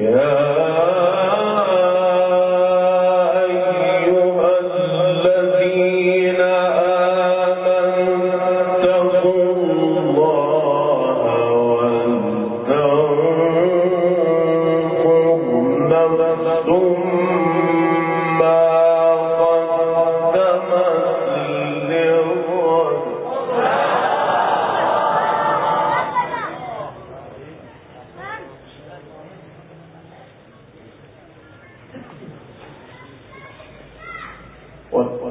يا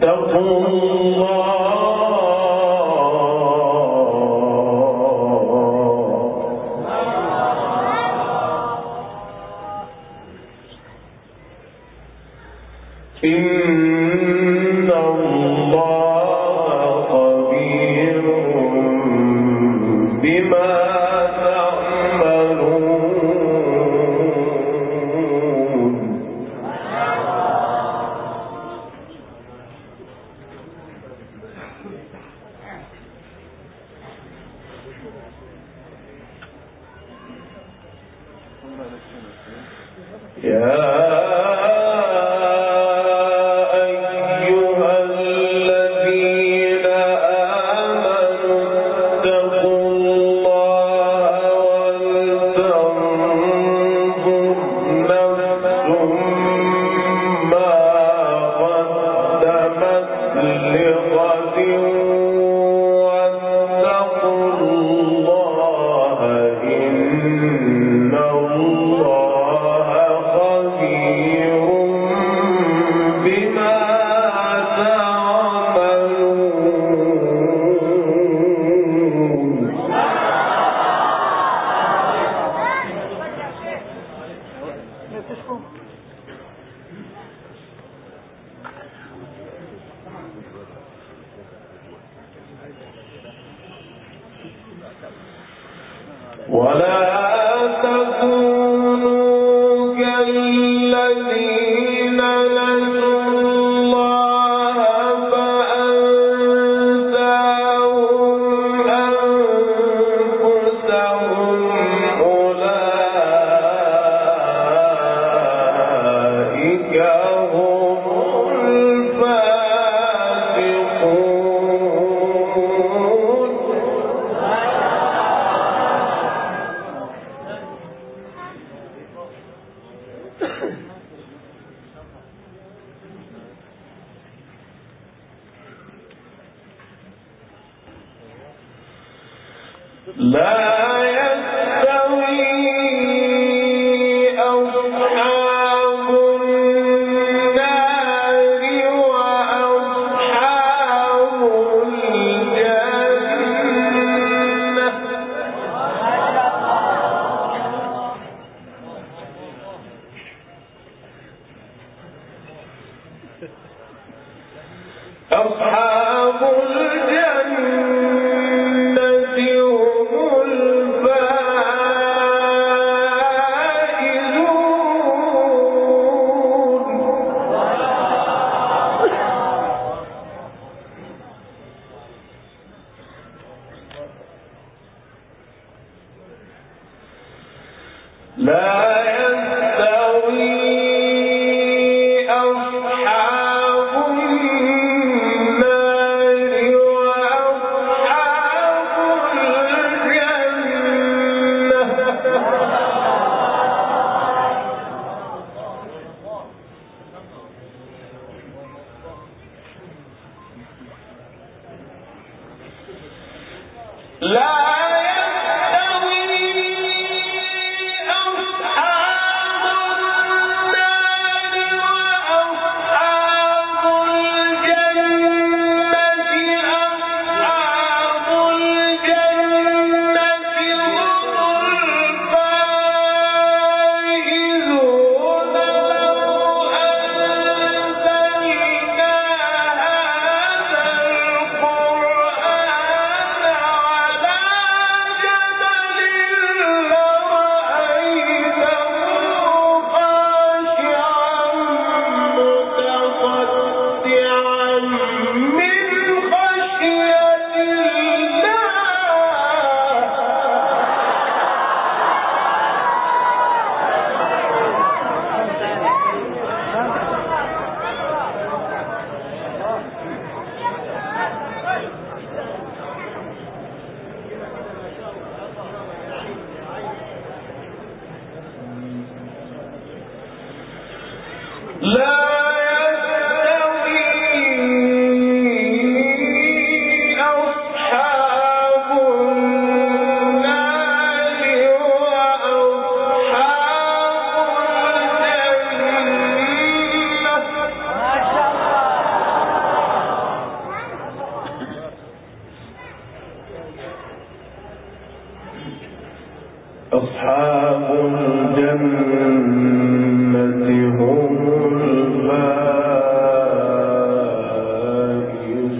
لا يستوي أصحاب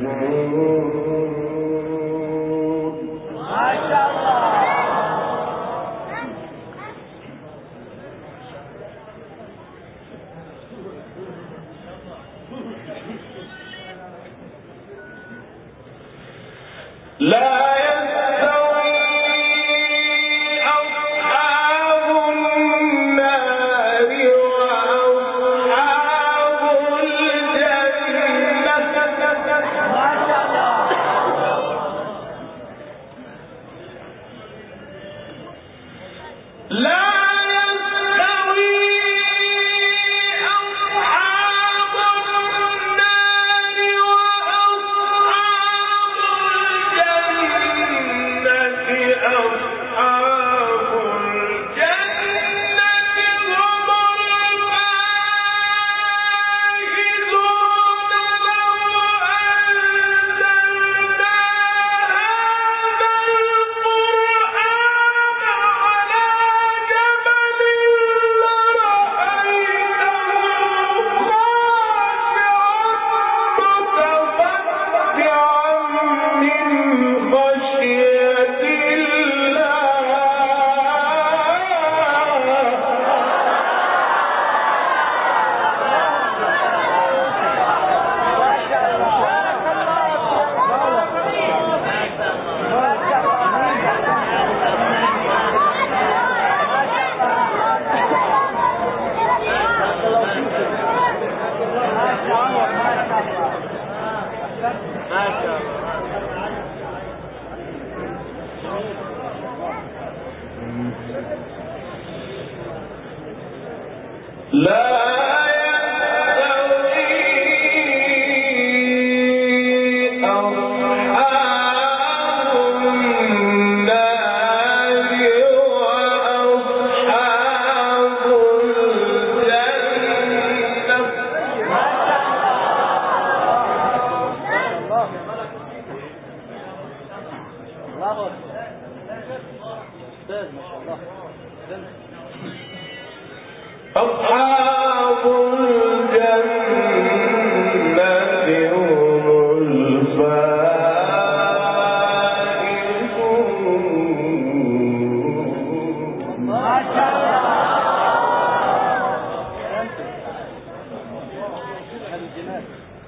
النور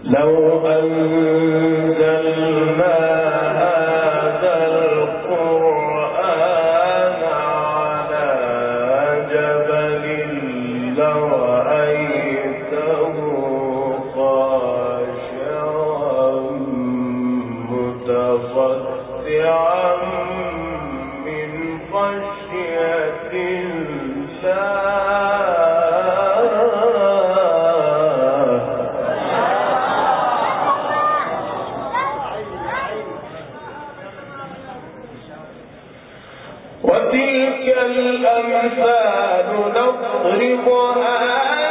لو أن وتلك الأمثال نضربها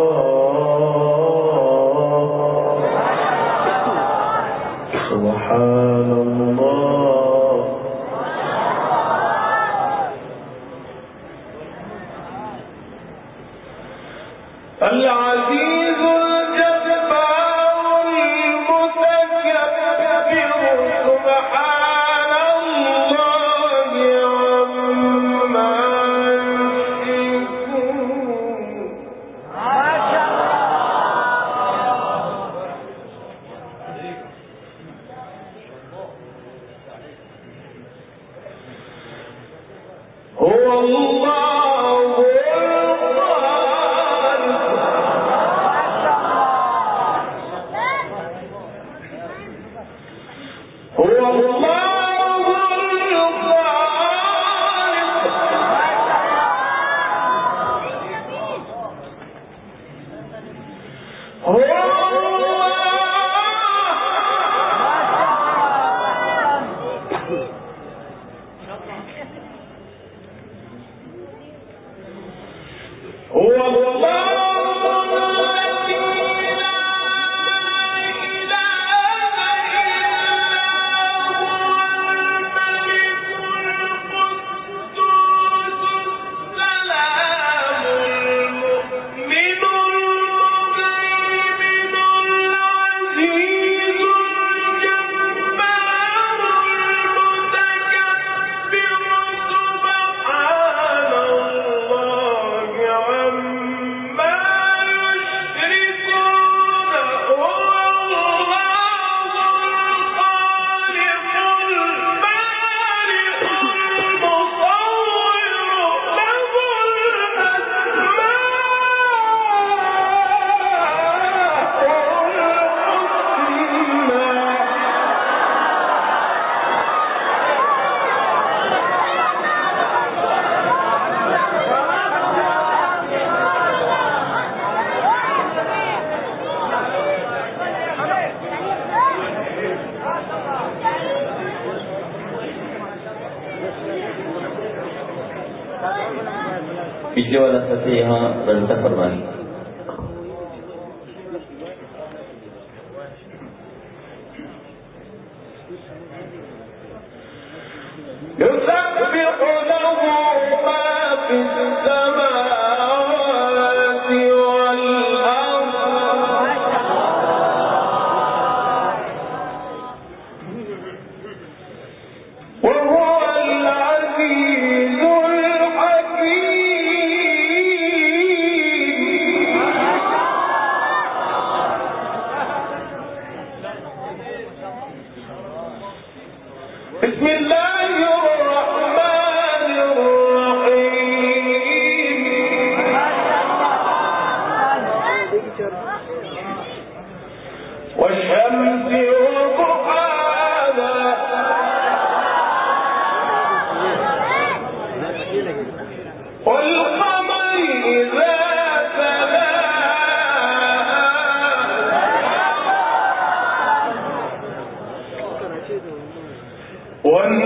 سبحان الله العزيز یہ والا سطح یہاں رنسا پروانی One